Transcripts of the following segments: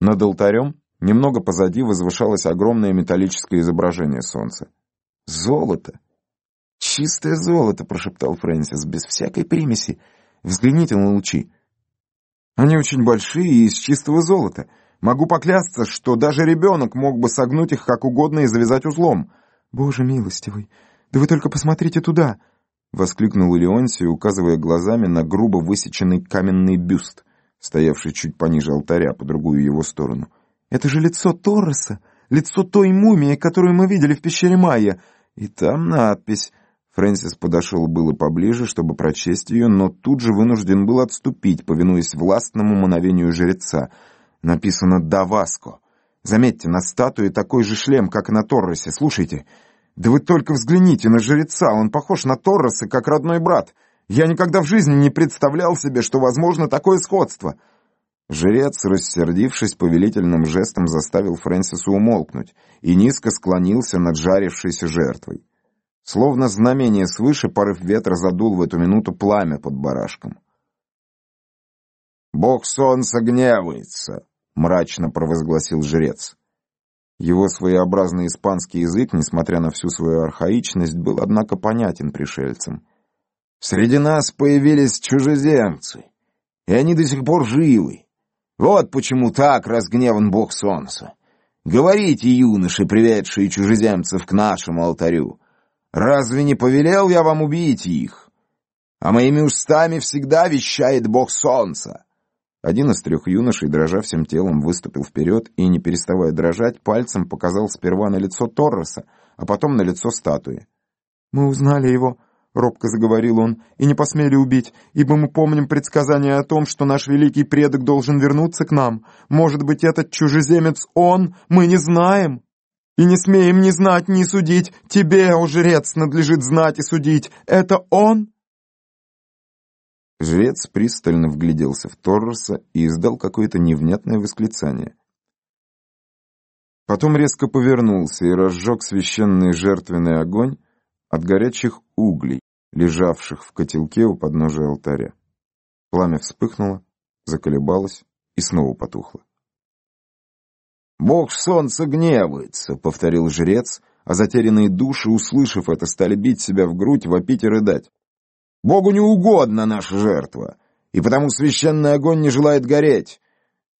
Над алтарем, немного позади, возвышалось огромное металлическое изображение солнца. «Золото! Чистое золото!» — прошептал Фрэнсис, без всякой примеси. «Взгляните на лучи. Они очень большие и из чистого золота. Могу поклясться, что даже ребенок мог бы согнуть их как угодно и завязать узлом. Боже милостивый, да вы только посмотрите туда!» — воскликнул Леонсий, указывая глазами на грубо высеченный каменный бюст, стоявший чуть пониже алтаря, по другую его сторону. «Это же лицо Торреса, лицо той мумии, которую мы видели в пещере Майя. И там надпись...» Фрэнсис подошел было поближе, чтобы прочесть ее, но тут же вынужден был отступить, повинуясь властному мановению жреца. Написано «Даваско». Заметьте, на статуе такой же шлем, как и на Торресе. Слушайте, да вы только взгляните на жреца, он похож на Торреса, как родной брат. Я никогда в жизни не представлял себе, что возможно такое сходство. Жрец, рассердившись повелительным жестом, заставил Фрэнсиса умолкнуть и низко склонился над жарившейся жертвой. Словно знамение свыше, порыв ветра задул в эту минуту пламя под барашком. «Бог солнца гневается!» — мрачно провозгласил жрец. Его своеобразный испанский язык, несмотря на всю свою архаичность, был, однако, понятен пришельцам. «Среди нас появились чужеземцы, и они до сих пор живы. Вот почему так разгневан бог солнца. Говорите, юноши, приведшие чужеземцев к нашему алтарю, разве не повелел я вам убить их? А моими устами всегда вещает бог солнца». Один из трех юношей, дрожа всем телом, выступил вперед и, не переставая дрожать, пальцем показал сперва на лицо Торреса, а потом на лицо статуи. «Мы узнали его», — робко заговорил он, — «и не посмели убить, ибо мы помним предсказание о том, что наш великий предок должен вернуться к нам. Может быть, этот чужеземец он, мы не знаем». И не смеем ни знать, ни судить. Тебе, о жрец, надлежит знать и судить. Это он?» Жрец пристально вгляделся в Торреса и издал какое-то невнятное восклицание. Потом резко повернулся и разжег священный жертвенный огонь от горячих углей, лежавших в котелке у подножия алтаря. Пламя вспыхнуло, заколебалось и снова потухло. «Бог солнца гневается», — повторил жрец, а затерянные души, услышав это, стали бить себя в грудь, вопить и рыдать. Богу не угодна наша жертва, и потому священный огонь не желает гореть.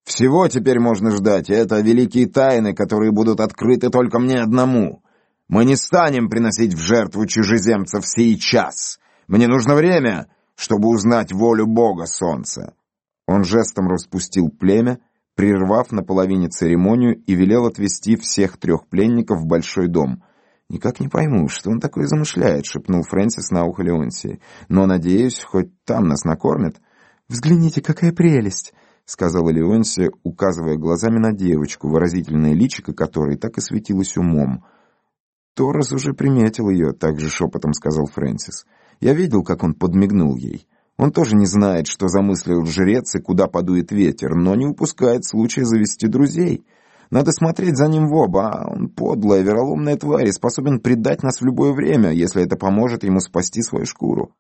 Всего теперь можно ждать, и это великие тайны, которые будут открыты только мне одному. Мы не станем приносить в жертву чужеземцев сейчас. Мне нужно время, чтобы узнать волю Бога Солнца». Он жестом распустил племя, прервав на половине церемонию и велел отвести всех трех пленников в большой дом — «Никак не пойму, что он такое замышляет», — шепнул Фрэнсис на ухо Леонсии. «Но, надеюсь, хоть там нас накормят». «Взгляните, какая прелесть!» — сказала Леонсия, указывая глазами на девочку, выразительное личико которой так и светилось умом. «Торрес уже приметил ее», — также шепотом сказал Фрэнсис. «Я видел, как он подмигнул ей. Он тоже не знает, что замыслил жрец и куда подует ветер, но не упускает случая завести друзей». Надо смотреть за ним в оба, а он подлая, вероломная тварь и способен предать нас в любое время, если это поможет ему спасти свою шкуру.